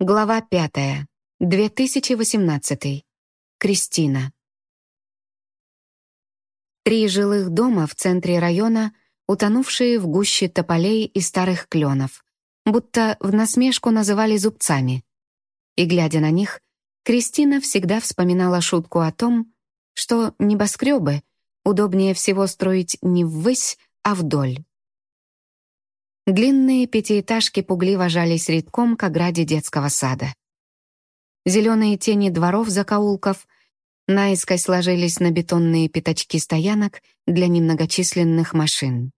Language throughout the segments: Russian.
Глава пятая. 2018. Кристина. Три жилых дома в центре района, утонувшие в гуще тополей и старых кленов, будто в насмешку называли зубцами. И, глядя на них, Кристина всегда вспоминала шутку о том, что небоскребы удобнее всего строить не ввысь, а вдоль. Длинные пятиэтажки пугливо жались редком к ограде детского сада. Зеленые тени дворов закоулков наискось ложились на бетонные пятачки стоянок для немногочисленных машин.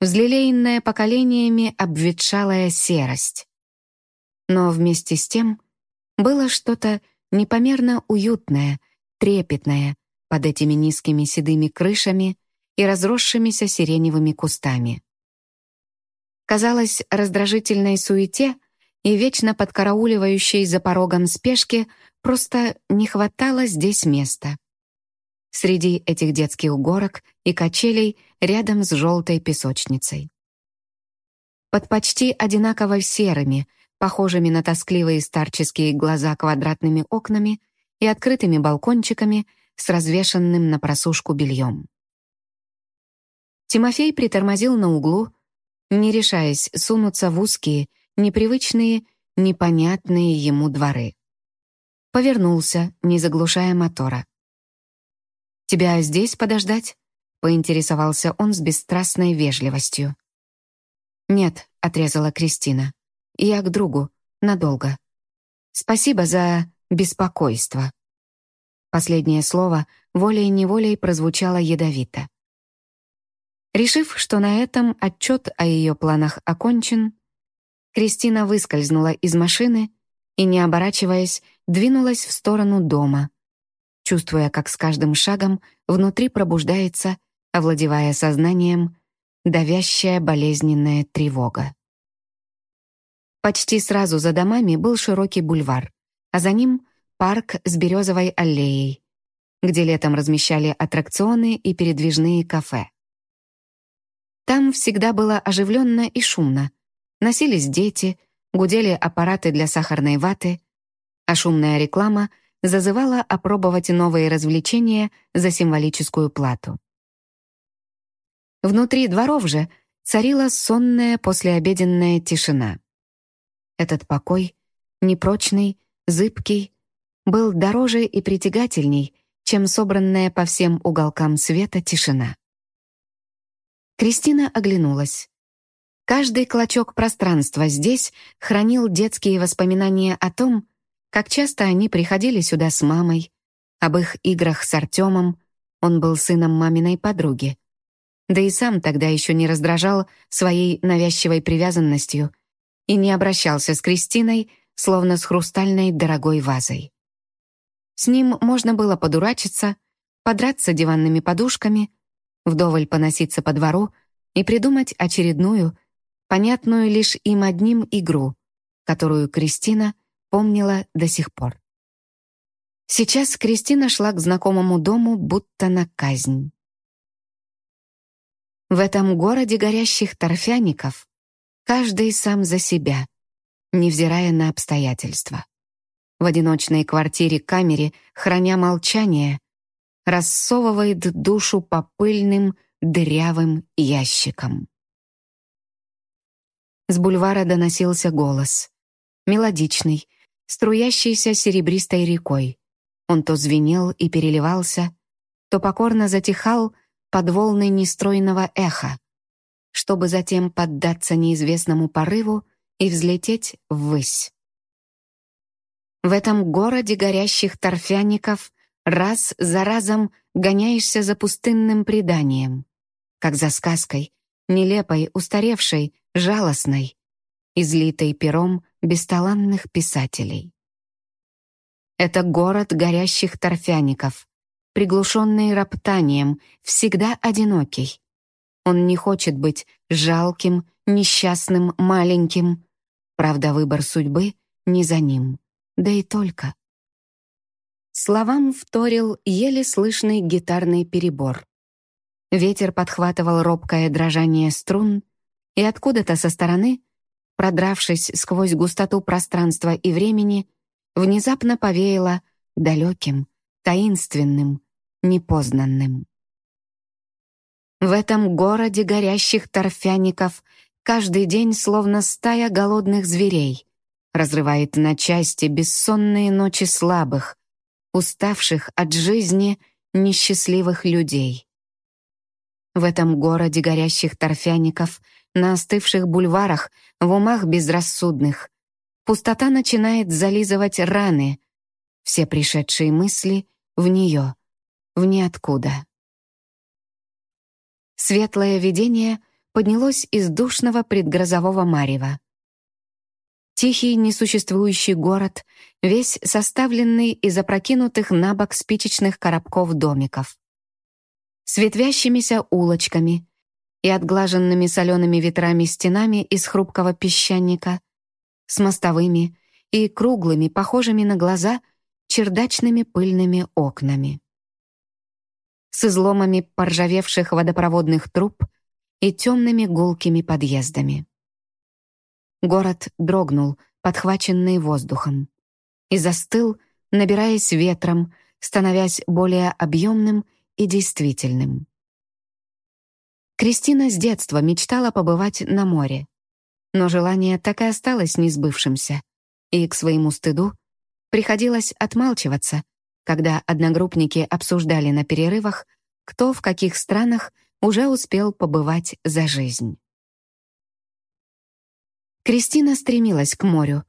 Взлелеенная поколениями обветшалая серость. Но вместе с тем было что-то непомерно уютное, трепетное под этими низкими седыми крышами и разросшимися сиреневыми кустами. Казалось, раздражительной суете и вечно подкарауливающей за порогом спешки просто не хватало здесь места. Среди этих детских горок и качелей рядом с желтой песочницей. Под почти одинаково серыми, похожими на тоскливые старческие глаза квадратными окнами и открытыми балкончиками с развешенным на просушку бельем. Тимофей притормозил на углу, не решаясь сунуться в узкие, непривычные, непонятные ему дворы. Повернулся, не заглушая мотора. «Тебя здесь подождать?» — поинтересовался он с бесстрастной вежливостью. «Нет», — отрезала Кристина. «Я к другу. Надолго. Спасибо за беспокойство». Последнее слово волей-неволей прозвучало ядовито. Решив, что на этом отчет о ее планах окончен, Кристина выскользнула из машины и, не оборачиваясь, двинулась в сторону дома, чувствуя, как с каждым шагом внутри пробуждается, овладевая сознанием, давящая болезненная тревога. Почти сразу за домами был широкий бульвар, а за ним парк с березовой аллеей, где летом размещали аттракционы и передвижные кафе. Там всегда было оживленно и шумно. Носились дети, гудели аппараты для сахарной ваты, а шумная реклама зазывала опробовать новые развлечения за символическую плату. Внутри дворов же царила сонная послеобеденная тишина. Этот покой, непрочный, зыбкий, был дороже и притягательней, чем собранная по всем уголкам света тишина. Кристина оглянулась. Каждый клочок пространства здесь хранил детские воспоминания о том, как часто они приходили сюда с мамой, об их играх с Артемом, он был сыном маминой подруги. Да и сам тогда еще не раздражал своей навязчивой привязанностью и не обращался с Кристиной, словно с хрустальной дорогой вазой. С ним можно было подурачиться, подраться диванными подушками, вдоволь поноситься по двору и придумать очередную, понятную лишь им одним игру, которую Кристина помнила до сих пор. Сейчас Кристина шла к знакомому дому, будто на казнь. В этом городе горящих торфяников каждый сам за себя, невзирая на обстоятельства. В одиночной квартире-камере, храня молчание, рассовывает душу по пыльным, дырявым ящикам. С бульвара доносился голос. Мелодичный, струящийся серебристой рекой. Он то звенел и переливался, то покорно затихал под волны нестройного эха, чтобы затем поддаться неизвестному порыву и взлететь ввысь. В этом городе горящих торфяников раз за разом гоняешься за пустынным преданием, как за сказкой, нелепой, устаревшей, жалостной, излитой пером бесталанных писателей. Это город горящих торфяников, приглушенный роптанием, всегда одинокий. Он не хочет быть жалким, несчастным, маленьким. Правда, выбор судьбы не за ним. Да и только. Словам вторил еле слышный гитарный перебор. Ветер подхватывал робкое дрожание струн, и откуда-то со стороны продравшись сквозь густоту пространства и времени, внезапно повеяло далеким, таинственным, непознанным. В этом городе горящих торфяников каждый день словно стая голодных зверей разрывает на части бессонные ночи слабых, уставших от жизни несчастливых людей. В этом городе горящих торфяников, на остывших бульварах, в умах безрассудных, пустота начинает зализывать раны, все пришедшие мысли в нее, в ниоткуда. Светлое видение поднялось из душного предгрозового марева. Тихий несуществующий город, весь составленный из опрокинутых на бок спичечных коробков домиков. С ветвящимися улочками и отглаженными солеными ветрами стенами из хрупкого песчаника, с мостовыми и круглыми, похожими на глаза, чердачными пыльными окнами с изломами поржавевших водопроводных труб и темными гулкими подъездами. Город дрогнул, подхваченный воздухом, и застыл, набираясь ветром, становясь более объемным и действительным. Кристина с детства мечтала побывать на море, но желание так и осталось несбывшимся, и к своему стыду приходилось отмалчиваться — когда одногруппники обсуждали на перерывах, кто в каких странах уже успел побывать за жизнь. Кристина стремилась к морю,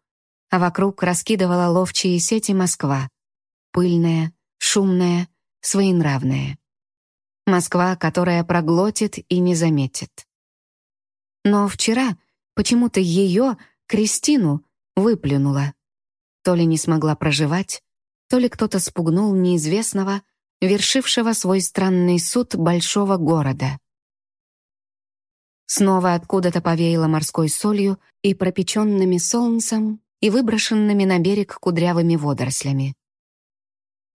а вокруг раскидывала ловчие сети Москва. Пыльная, шумная, своенравная. Москва, которая проглотит и не заметит. Но вчера почему-то ее, Кристину, выплюнула. То ли не смогла проживать, то ли кто-то спугнул неизвестного, вершившего свой странный суд большого города. Снова откуда-то повеяло морской солью и пропеченными солнцем и выброшенными на берег кудрявыми водорослями.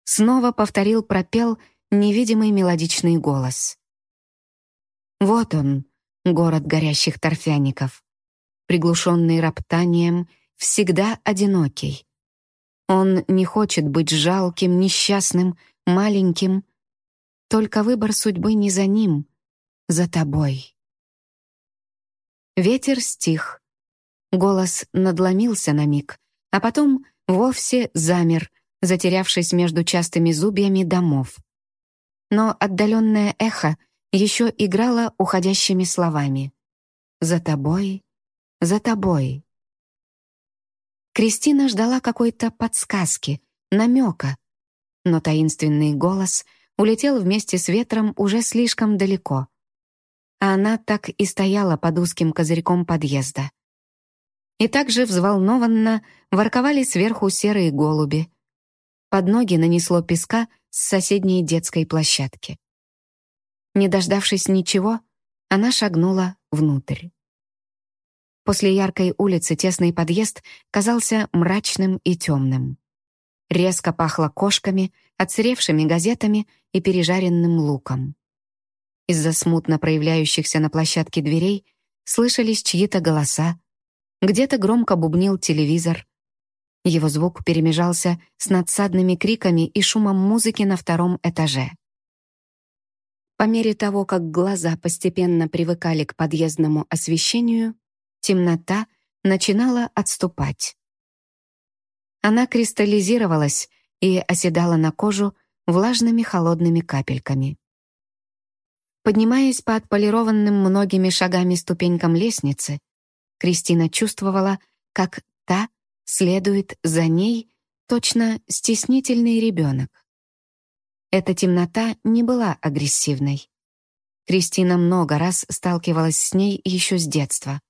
Снова повторил пропел невидимый мелодичный голос. Вот он, город горящих торфяников, приглушенный роптанием, всегда одинокий. Он не хочет быть жалким, несчастным, маленьким. Только выбор судьбы не за ним, за тобой. Ветер стих. Голос надломился на миг, а потом вовсе замер, затерявшись между частыми зубьями домов. Но отдаленное эхо еще играло уходящими словами. «За тобой, за тобой». Кристина ждала какой-то подсказки, намека, но таинственный голос улетел вместе с ветром уже слишком далеко. А она так и стояла под узким козырьком подъезда. И также взволнованно ворковали сверху серые голуби. Под ноги нанесло песка с соседней детской площадки. Не дождавшись ничего, она шагнула внутрь. После яркой улицы тесный подъезд казался мрачным и темным. Резко пахло кошками, отсыревшими газетами и пережаренным луком. Из-за смутно проявляющихся на площадке дверей слышались чьи-то голоса, где-то громко бубнил телевизор. Его звук перемежался с надсадными криками и шумом музыки на втором этаже. По мере того, как глаза постепенно привыкали к подъездному освещению, темнота начинала отступать. Она кристаллизировалась и оседала на кожу влажными холодными капельками. Поднимаясь по отполированным многими шагами ступенькам лестницы, Кристина чувствовала, как та следует за ней точно стеснительный ребенок. Эта темнота не была агрессивной. Кристина много раз сталкивалась с ней еще с детства.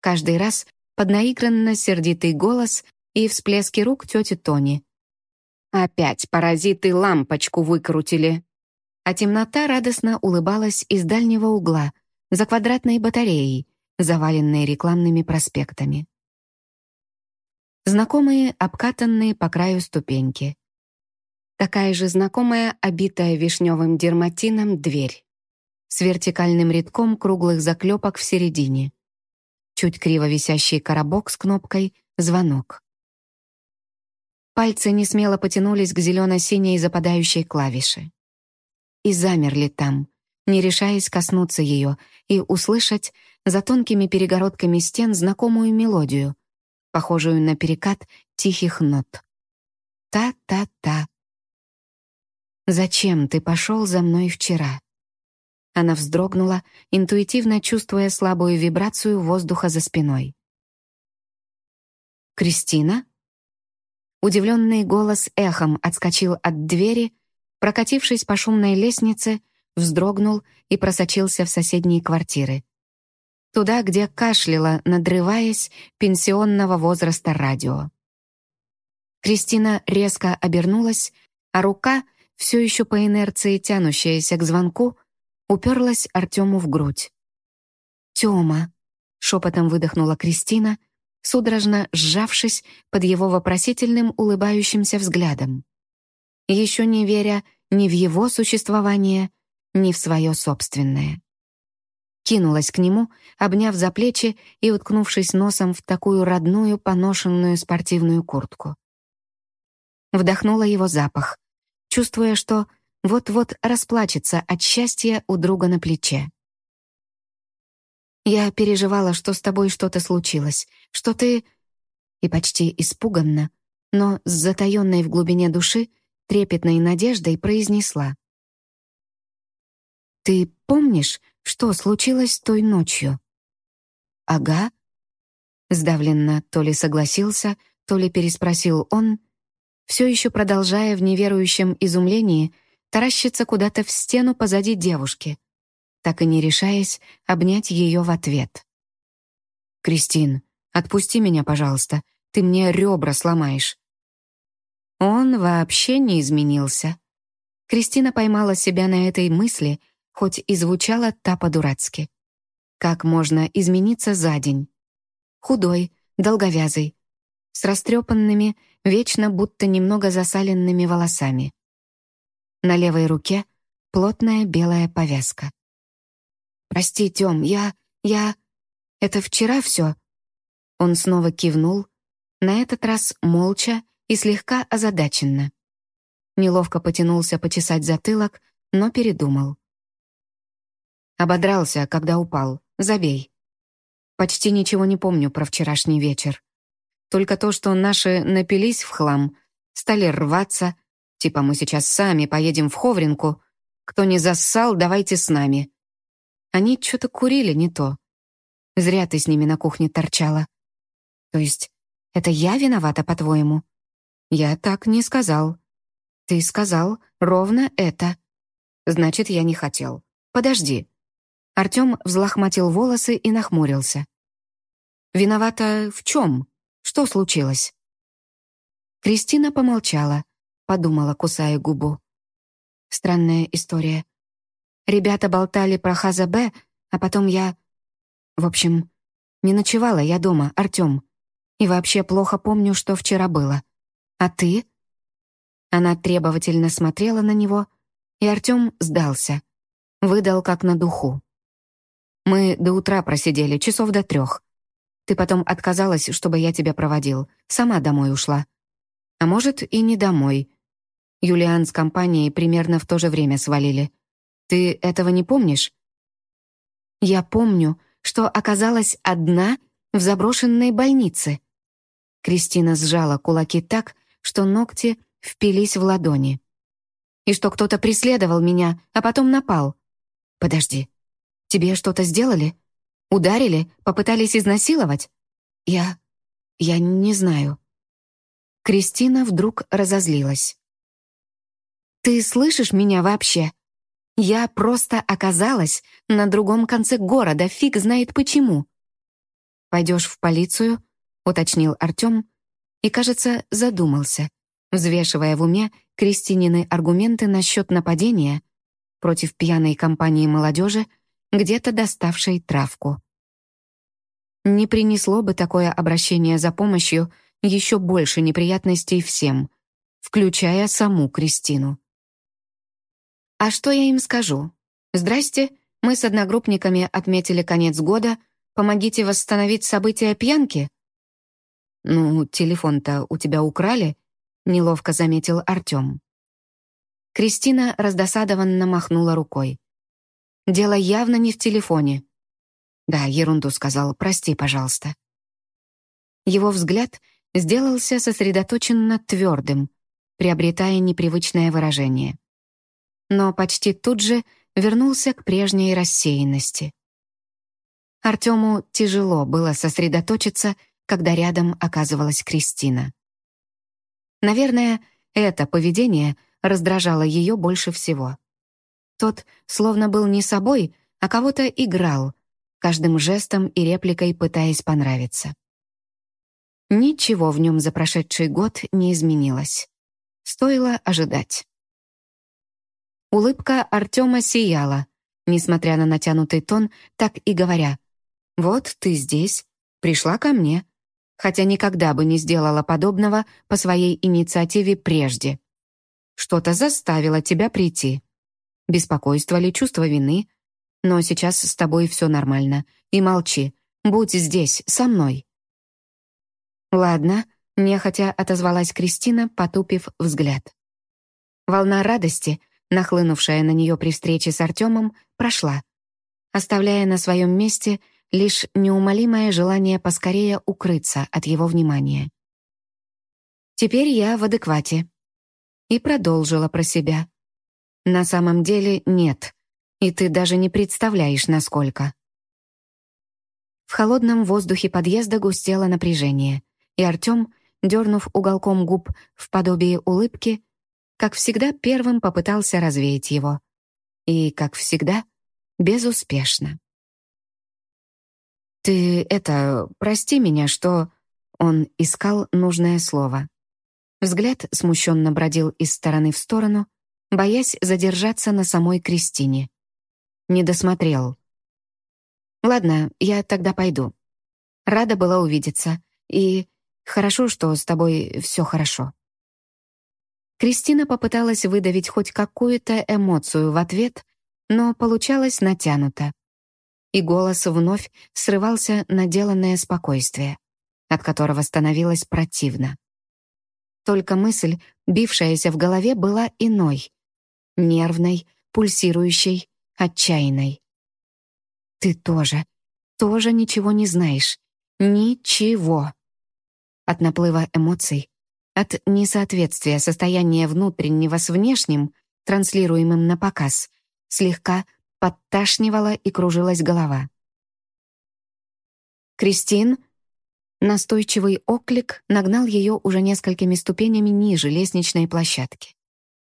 Каждый раз под наигранно сердитый голос и всплески рук тети Тони. «Опять паразиты лампочку выкрутили!» А темнота радостно улыбалась из дальнего угла, за квадратной батареей, заваленной рекламными проспектами. Знакомые, обкатанные по краю ступеньки. Такая же знакомая, обитая вишневым дерматином, дверь. С вертикальным рядком круглых заклепок в середине чуть криво висящий коробок с кнопкой «Звонок». Пальцы несмело потянулись к зелено-синей западающей клавише. И замерли там, не решаясь коснуться ее и услышать за тонкими перегородками стен знакомую мелодию, похожую на перекат тихих нот. Та-та-та. «Зачем ты пошел за мной вчера?» Она вздрогнула, интуитивно чувствуя слабую вибрацию воздуха за спиной. «Кристина?» Удивленный голос эхом отскочил от двери, прокатившись по шумной лестнице, вздрогнул и просочился в соседние квартиры. Туда, где кашляла, надрываясь, пенсионного возраста радио. Кристина резко обернулась, а рука, все еще по инерции тянущаяся к звонку, уперлась Артему в грудь. «Тёма», — шепотом выдохнула Кристина, судорожно сжавшись под его вопросительным улыбающимся взглядом, еще не веря ни в его существование, ни в свое собственное. Кинулась к нему, обняв за плечи и уткнувшись носом в такую родную поношенную спортивную куртку. Вдохнула его запах, чувствуя, что вот-вот расплачется от счастья у друга на плече. «Я переживала, что с тобой что-то случилось, что ты...» И почти испуганно, но с затаённой в глубине души трепетной надеждой произнесла. «Ты помнишь, что случилось той ночью?» «Ага». Сдавленно то ли согласился, то ли переспросил он, все еще продолжая в неверующем изумлении таращиться куда-то в стену позади девушки, так и не решаясь обнять ее в ответ. «Кристин, отпусти меня, пожалуйста, ты мне ребра сломаешь». Он вообще не изменился. Кристина поймала себя на этой мысли, хоть и звучала та по-дурацки. Как можно измениться за день? Худой, долговязый, с растрепанными, вечно будто немного засаленными волосами. На левой руке плотная белая повязка. «Прости, Тём, я... я... Это вчера всё?» Он снова кивнул, на этот раз молча и слегка озадаченно. Неловко потянулся почесать затылок, но передумал. Ободрался, когда упал. Забей. Почти ничего не помню про вчерашний вечер. Только то, что наши напились в хлам, стали рваться, типа мы сейчас сами поедем в Ховринку, кто не зассал, давайте с нами. Они что-то курили не то. Зря ты с ними на кухне торчала. То есть, это я виновата, по-твоему? Я так не сказал. Ты сказал ровно это. Значит, я не хотел. Подожди. Артём взлохматил волосы и нахмурился. «Виновата в чем? Что случилось?» Кристина помолчала, подумала, кусая губу. Странная история. Ребята болтали про Хаза Б, а потом я... В общем, не ночевала я дома, Артём. И вообще плохо помню, что вчера было. А ты?» Она требовательно смотрела на него, и Артём сдался. Выдал как на духу. «Мы до утра просидели, часов до трех. Ты потом отказалась, чтобы я тебя проводил. Сама домой ушла. А может, и не домой. Юлиан с компанией примерно в то же время свалили. Ты этого не помнишь? Я помню, что оказалась одна в заброшенной больнице. Кристина сжала кулаки так, что ногти впились в ладони. И что кто-то преследовал меня, а потом напал. Подожди, тебе что-то сделали? Ударили? Попытались изнасиловать? Я... я не знаю». Кристина вдруг разозлилась. «Ты слышишь меня вообще? Я просто оказалась на другом конце города, фиг знает почему». «Пойдешь в полицию?» — уточнил Артем и, кажется, задумался, взвешивая в уме Кристинины аргументы насчет нападения против пьяной компании молодежи где-то доставшей травку. Не принесло бы такое обращение за помощью еще больше неприятностей всем, включая саму Кристину. А что я им скажу? Здрасте, мы с одногруппниками отметили конец года, помогите восстановить события пьянки?» «Ну, телефон-то у тебя украли», — неловко заметил Артем. Кристина раздосадованно махнула рукой. «Дело явно не в телефоне». «Да, ерунду сказал, прости, пожалуйста». Его взгляд сделался сосредоточенно твердым, приобретая непривычное выражение. Но почти тут же вернулся к прежней рассеянности. Артему тяжело было сосредоточиться, когда рядом оказывалась Кристина. Наверное, это поведение раздражало ее больше всего. Тот словно был не собой, а кого-то играл, каждым жестом и репликой пытаясь понравиться. Ничего в нем за прошедший год не изменилось. Стоило ожидать. Улыбка Артема сияла, несмотря на натянутый тон, так и говоря. «Вот ты здесь, пришла ко мне», хотя никогда бы не сделала подобного по своей инициативе прежде. Что-то заставило тебя прийти. Беспокойство ли, чувство вины? Но сейчас с тобой все нормально. И молчи. Будь здесь, со мной. «Ладно», — нехотя отозвалась Кристина, потупив взгляд. Волна радости, нахлынувшая на нее при встрече с Артемом, прошла, оставляя на своем месте лишь неумолимое желание поскорее укрыться от его внимания. «Теперь я в адеквате». И продолжила про себя. «На самом деле нет, и ты даже не представляешь, насколько». В холодном воздухе подъезда густело напряжение — и Артем, дернув уголком губ в подобие улыбки, как всегда первым попытался развеять его. И, как всегда, безуспешно. «Ты это, прости меня, что...» Он искал нужное слово. Взгляд смущенно бродил из стороны в сторону, боясь задержаться на самой Кристине. Не досмотрел. «Ладно, я тогда пойду. Рада была увидеться. И Хорошо, что с тобой все хорошо». Кристина попыталась выдавить хоть какую-то эмоцию в ответ, но получалось натянуто. И голос вновь срывался на деланное спокойствие, от которого становилось противно. Только мысль, бившаяся в голове, была иной. Нервной, пульсирующей, отчаянной. «Ты тоже, тоже ничего не знаешь. Ничего!» от наплыва эмоций, от несоответствия состояния внутреннего с внешним, транслируемым на показ, слегка подташнивала и кружилась голова. «Кристин?» Настойчивый оклик нагнал ее уже несколькими ступенями ниже лестничной площадки,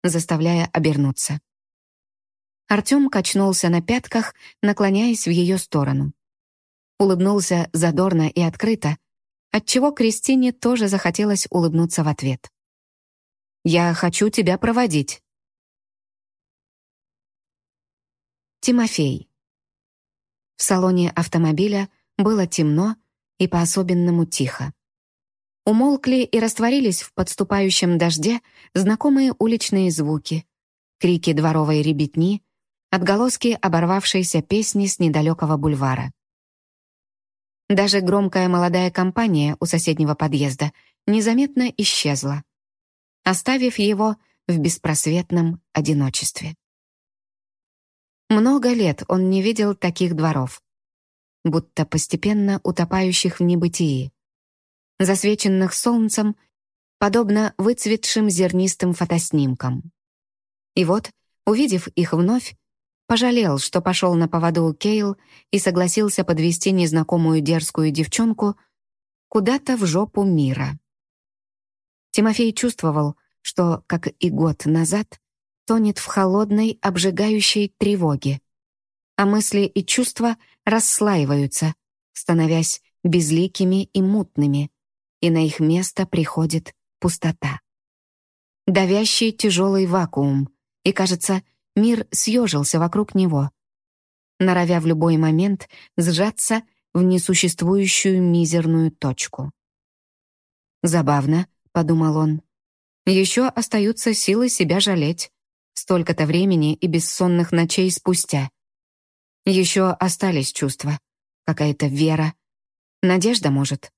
заставляя обернуться. Артем качнулся на пятках, наклоняясь в ее сторону. Улыбнулся задорно и открыто, отчего Кристине тоже захотелось улыбнуться в ответ. «Я хочу тебя проводить». Тимофей. В салоне автомобиля было темно и по-особенному тихо. Умолкли и растворились в подступающем дожде знакомые уличные звуки, крики дворовой ребятни, отголоски оборвавшейся песни с недалекого бульвара. Даже громкая молодая компания у соседнего подъезда незаметно исчезла, оставив его в беспросветном одиночестве. Много лет он не видел таких дворов, будто постепенно утопающих в небытии, засвеченных солнцем, подобно выцветшим зернистым фотоснимкам. И вот, увидев их вновь, Пожалел, что пошел на поводу у Кейл и согласился подвести незнакомую дерзкую девчонку куда-то в жопу мира. Тимофей чувствовал, что, как и год назад, тонет в холодной, обжигающей тревоге, а мысли и чувства расслаиваются, становясь безликими и мутными, и на их место приходит пустота. Давящий тяжелый вакуум, и, кажется, Мир съежился вокруг него, норовя в любой момент сжаться в несуществующую мизерную точку. «Забавно», — подумал он. «Еще остаются силы себя жалеть. Столько-то времени и бессонных ночей спустя. Еще остались чувства, какая-то вера. Надежда, может?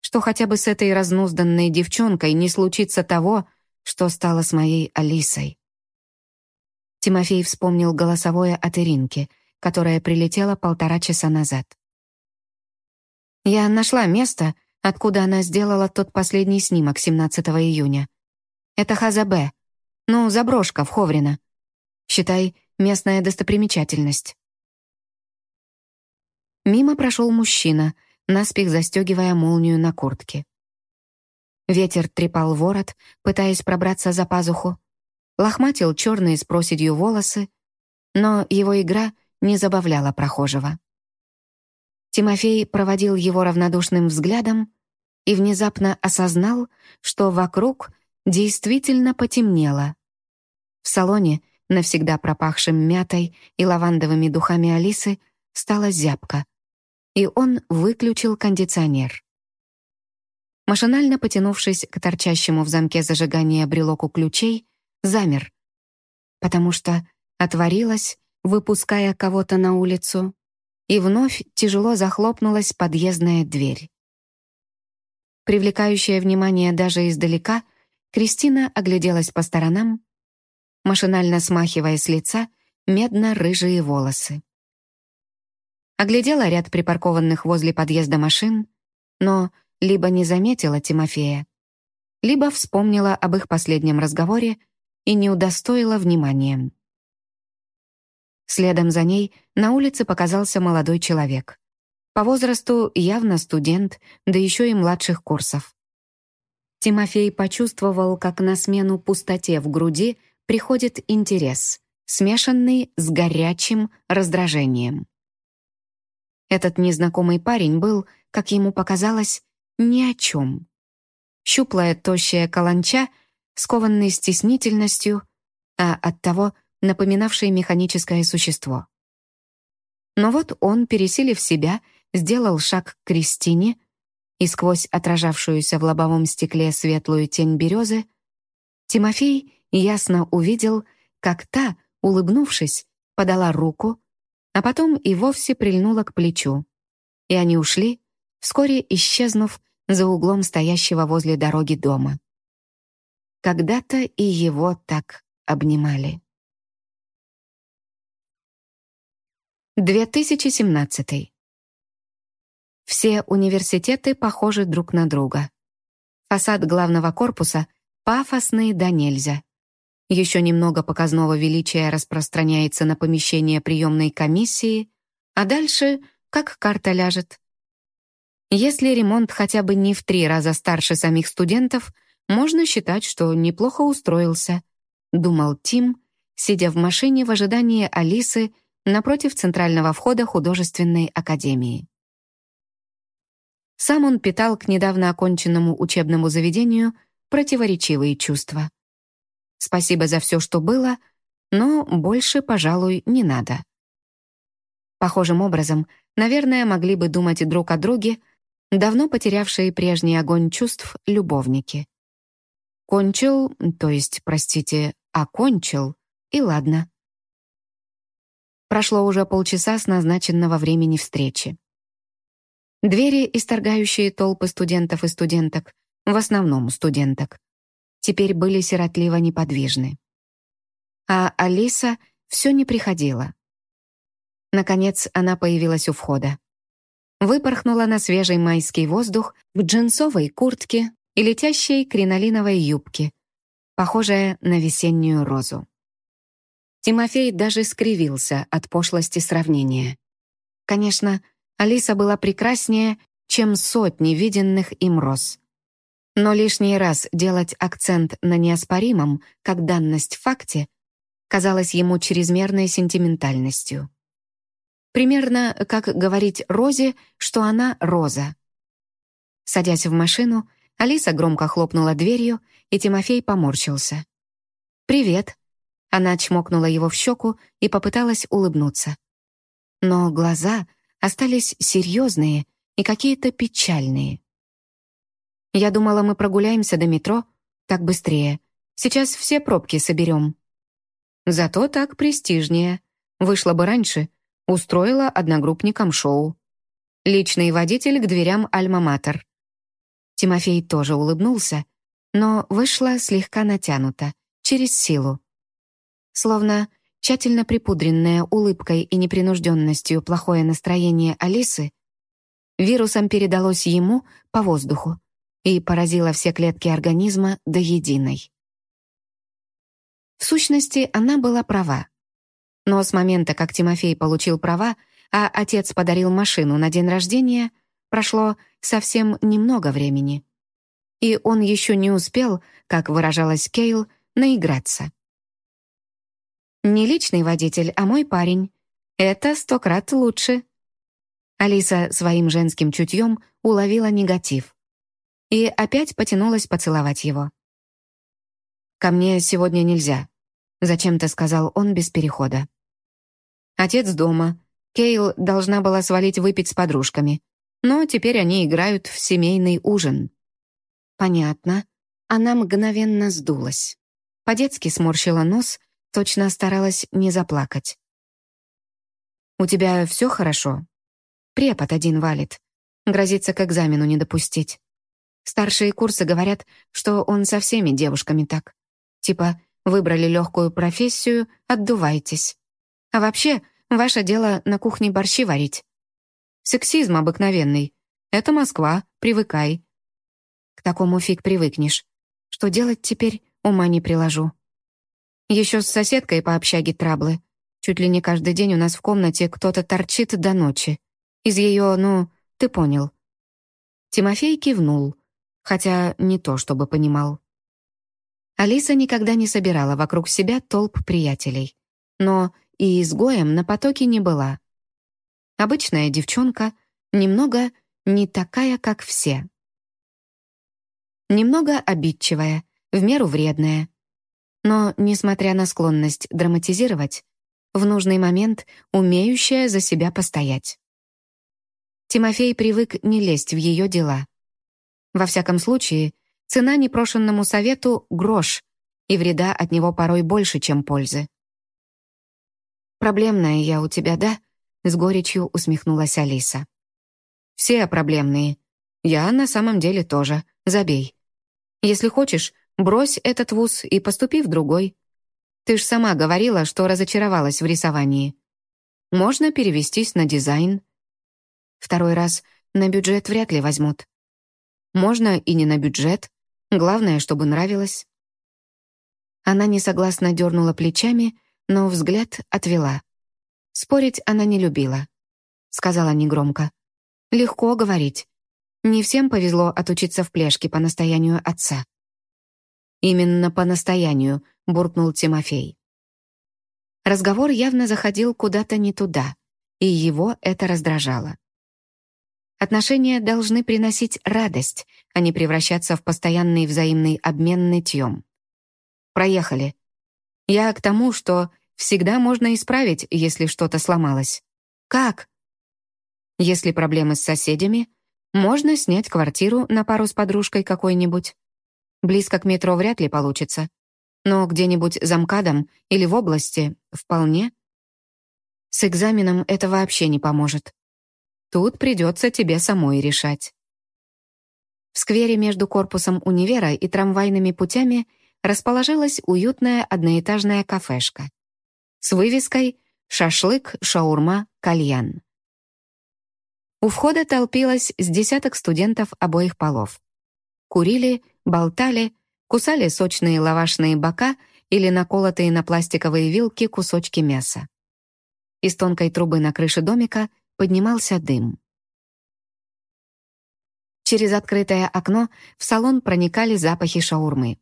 Что хотя бы с этой разнузданной девчонкой не случится того, что стало с моей Алисой. Тимофей вспомнил голосовое от Иринки, которая прилетела полтора часа назад. Я нашла место, откуда она сделала тот последний снимок 17 июня. Это Хазабе, ну, заброшка в Ховрино. Считай, местная достопримечательность. Мимо прошел мужчина, наспех застегивая молнию на куртке. Ветер трепал ворот, пытаясь пробраться за пазуху, лохматил черные с проседью волосы, но его игра не забавляла прохожего. Тимофей проводил его равнодушным взглядом и внезапно осознал, что вокруг действительно потемнело. В салоне, навсегда пропахшим мятой и лавандовыми духами Алисы, стала зябко, и он выключил кондиционер. Машинально потянувшись к торчащему в замке зажигания брелоку ключей, замер, потому что отворилась, выпуская кого-то на улицу, и вновь тяжело захлопнулась подъездная дверь. Привлекающая внимание даже издалека, Кристина огляделась по сторонам, машинально смахивая с лица медно-рыжие волосы. Оглядела ряд припаркованных возле подъезда машин, но либо не заметила Тимофея, либо вспомнила об их последнем разговоре и не удостоила вниманием. Следом за ней на улице показался молодой человек. По возрасту явно студент, да еще и младших курсов. Тимофей почувствовал, как на смену пустоте в груди приходит интерес, смешанный с горячим раздражением. Этот незнакомый парень был, как ему показалось, ни о чем. Щуплая, тощая каланча, скованный стеснительностью, а оттого напоминавший механическое существо. Но вот он, пересилив себя, сделал шаг к Кристине, и сквозь отражавшуюся в лобовом стекле светлую тень березы, Тимофей ясно увидел, как та, улыбнувшись, подала руку, а потом и вовсе прильнула к плечу. И они ушли, вскоре исчезнув за углом стоящего возле дороги дома. Когда-то и его так обнимали. 2017. Все университеты похожи друг на друга. Фасад главного корпуса пафосный да нельзя. Еще немного показного величия распространяется на помещение приемной комиссии, а дальше как карта ляжет. Если ремонт хотя бы не в три раза старше самих студентов, можно считать, что неплохо устроился, думал Тим, сидя в машине в ожидании Алисы напротив центрального входа художественной академии. Сам он питал к недавно оконченному учебному заведению противоречивые чувства. Спасибо за все, что было, но больше, пожалуй, не надо. Похожим образом, наверное, могли бы думать друг о друге давно потерявшие прежний огонь чувств любовники. Кончил, то есть, простите, окончил, и ладно. Прошло уже полчаса с назначенного времени встречи. Двери, исторгающие толпы студентов и студенток, в основном студенток, теперь были сиротливо неподвижны. А Алиса все не приходила. Наконец она появилась у входа. Выпорхнула на свежий майский воздух в джинсовой куртке и летящей кринолиновой юбке, похожая на весеннюю розу. Тимофей даже скривился от пошлости сравнения. Конечно, Алиса была прекраснее, чем сотни виденных им роз. Но лишний раз делать акцент на неоспоримом, как данность в факте, казалось ему чрезмерной сентиментальностью. Примерно как говорить Розе, что она Роза. Садясь в машину, Алиса громко хлопнула дверью, и Тимофей поморщился. «Привет», — она чмокнула его в щеку и попыталась улыбнуться. Но глаза остались серьезные и какие-то печальные. Я думала, мы прогуляемся до метро. Так быстрее. Сейчас все пробки соберем. Зато так престижнее. Вышла бы раньше, устроила одногруппникам шоу. Личный водитель к дверям Альма-Матер». Тимофей тоже улыбнулся, но вышло слегка натянуто, через силу. Словно тщательно припудренное улыбкой и непринужденностью плохое настроение Алисы вирусом передалось ему по воздуху и поразило все клетки организма до единой. В сущности, она была права. Но с момента, как Тимофей получил права, а отец подарил машину на день рождения, прошло совсем немного времени. И он еще не успел, как выражалась Кейл, наиграться. Не личный водитель, а мой парень. Это сто крат лучше. Алиса своим женским чутьем уловила негатив. И опять потянулась поцеловать его. «Ко мне сегодня нельзя», — зачем-то сказал он без перехода. Отец дома. Кейл должна была свалить выпить с подружками. Но теперь они играют в семейный ужин. Понятно. Она мгновенно сдулась. По-детски сморщила нос — Точно старалась не заплакать. «У тебя все хорошо?» Препод один валит. Грозится к экзамену не допустить. Старшие курсы говорят, что он со всеми девушками так. Типа, выбрали легкую профессию, отдувайтесь. А вообще, ваше дело на кухне борщи варить. Сексизм обыкновенный. Это Москва, привыкай. К такому фиг привыкнешь. Что делать теперь, ума не приложу. Еще с соседкой по общаге траблы. Чуть ли не каждый день у нас в комнате кто-то торчит до ночи. Из ее, ну, ты понял. Тимофей кивнул, хотя не то, чтобы понимал. Алиса никогда не собирала вокруг себя толп приятелей. Но и изгоем на потоке не была. Обычная девчонка, немного не такая, как все. Немного обидчивая, в меру вредная, но, несмотря на склонность драматизировать, в нужный момент умеющая за себя постоять. Тимофей привык не лезть в ее дела. Во всяком случае, цена непрошенному совету — грош, и вреда от него порой больше, чем пользы. «Проблемная я у тебя, да?» — с горечью усмехнулась Алиса. «Все проблемные. Я на самом деле тоже. Забей. Если хочешь, Брось этот вуз и поступи в другой. Ты ж сама говорила, что разочаровалась в рисовании. Можно перевестись на дизайн. Второй раз на бюджет вряд ли возьмут. Можно и не на бюджет. Главное, чтобы нравилось. Она несогласно дернула плечами, но взгляд отвела. Спорить она не любила. Сказала негромко. Легко говорить. Не всем повезло отучиться в плешке по настоянию отца. «Именно по настоянию», — буркнул Тимофей. Разговор явно заходил куда-то не туда, и его это раздражало. Отношения должны приносить радость, а не превращаться в постоянный взаимный обмен нытьем. Проехали. Я к тому, что всегда можно исправить, если что-то сломалось. Как? Если проблемы с соседями, можно снять квартиру на пару с подружкой какой-нибудь. Близко к метро вряд ли получится. Но где-нибудь за МКАДом или в области вполне. С экзаменом это вообще не поможет. Тут придется тебе самой решать. В сквере между корпусом универа и трамвайными путями расположилась уютная одноэтажная кафешка с вывеской «Шашлык, шаурма, кальян». У входа толпилось с десяток студентов обоих полов. Курили болтали, кусали сочные лавашные бока или наколотые на пластиковые вилки кусочки мяса. Из тонкой трубы на крыше домика поднимался дым. Через открытое окно в салон проникали запахи шаурмы.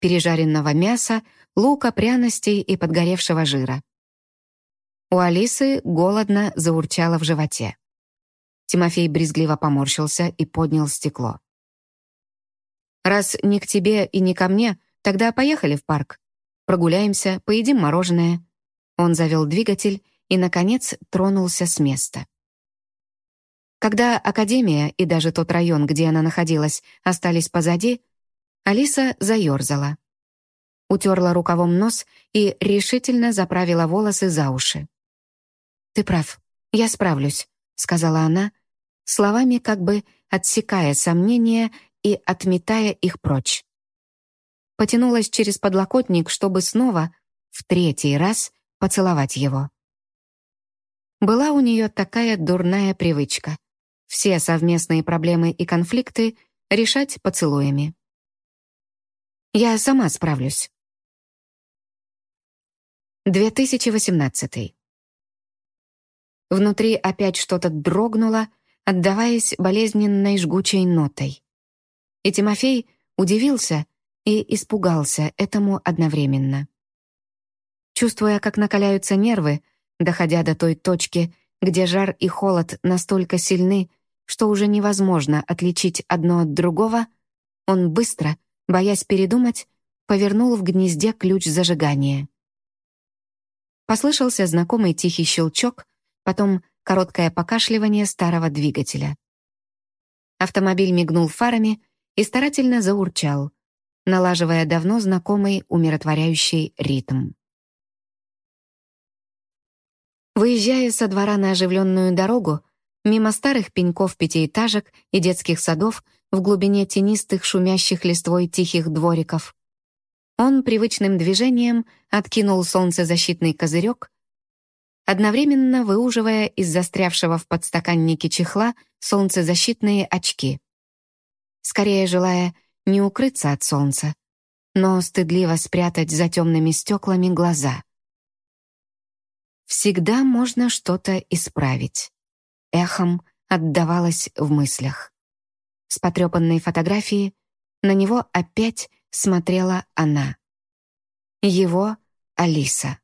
Пережаренного мяса, лука, пряностей и подгоревшего жира. У Алисы голодно заурчало в животе. Тимофей брезгливо поморщился и поднял стекло. Раз не к тебе и не ко мне, тогда поехали в парк. Прогуляемся, поедим мороженое». Он завел двигатель и, наконец, тронулся с места. Когда Академия и даже тот район, где она находилась, остались позади, Алиса заерзала. Утерла рукавом нос и решительно заправила волосы за уши. «Ты прав, я справлюсь», — сказала она, словами как бы отсекая сомнения и отметая их прочь. Потянулась через подлокотник, чтобы снова, в третий раз, поцеловать его. Была у нее такая дурная привычка — все совместные проблемы и конфликты решать поцелуями. Я сама справлюсь. 2018. Внутри опять что-то дрогнуло, отдаваясь болезненной жгучей нотой. И Тимофей удивился и испугался этому одновременно. Чувствуя, как накаляются нервы, доходя до той точки, где жар и холод настолько сильны, что уже невозможно отличить одно от другого, он быстро, боясь передумать, повернул в гнезде ключ зажигания. Послышался знакомый тихий щелчок, потом короткое покашливание старого двигателя. Автомобиль мигнул фарами и старательно заурчал, налаживая давно знакомый умиротворяющий ритм. Выезжая со двора на оживленную дорогу, мимо старых пеньков пятиэтажек и детских садов в глубине тенистых, шумящих листвой тихих двориков, он привычным движением откинул солнцезащитный козырек, одновременно выуживая из застрявшего в подстаканнике чехла солнцезащитные очки. Скорее желая не укрыться от солнца, но стыдливо спрятать за темными стеклами глаза. Всегда можно что-то исправить. Эхом отдавалось в мыслях. С потрепанной фотографии на него опять смотрела она. Его Алиса.